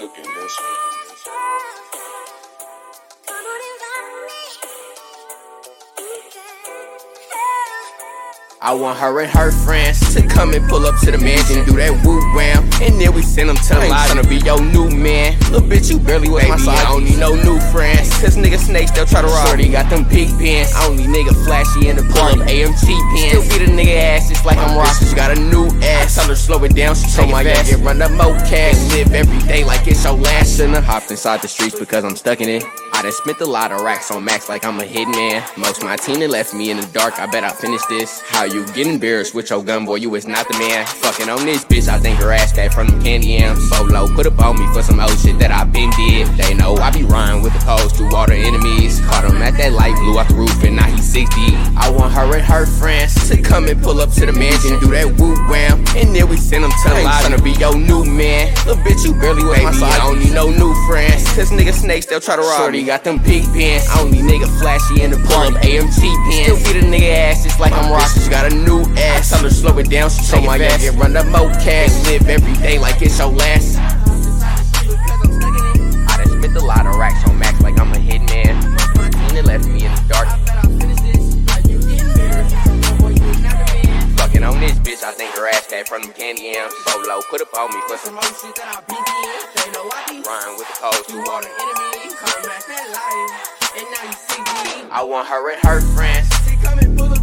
cooking this one. I want her and her friends to come and pull up to the mansion, do that woo wham, and then we send them to the lodge. Tryna be your new man, little bitch, you barely with my side. I don't need no new friends, cause niggas snakes they'll try to rob. Shorty got them big pants, I don't need nigga flashy in the club. AMG pants, still beat a nigga ass just like I'm rockin'. She got a new ass, tell her slow it down, she take my gas. Get run up more cash, live every day like it's your last. Shouldn't hopped inside the streets because I'm stuck in it. I done spent a lot of racks on Max like I'm a hitman. Most my team that left me in the dark, I bet I finish this. How you get embarrassed with your gun, boy? You is not the man. Fucking on this bitch, I think her ass back from them candy yams. Bolo put up on me for some old shit that I been did. They know I be riding with the codes through all the enemies. Caught him at that light, blew out the roof, and now he's 60. I want her and her friends to come and pull up to the mansion, do that woo wham, and then we send them to the lodge. Tryna be your new man. Little bitch, you barely with my side. I don't need no new friends. Cause niggas snakes, they'll try to rob Shorty got them big pants. I don't need nigga flashy in the club. AMG pants. Still beat a nigga ass just like I'm rockin'. She got a new ass. Tell her to slow it down. She take my gas. Get run up more cash. Live every day like it's your last. Bitch, I think her ass fat from them candy yams. Bolo put up on me for some old shit that I be in. They know I be rhyme with the codes. You are the enemy, come back that life. And now you see me. I want her and her friends She come and pull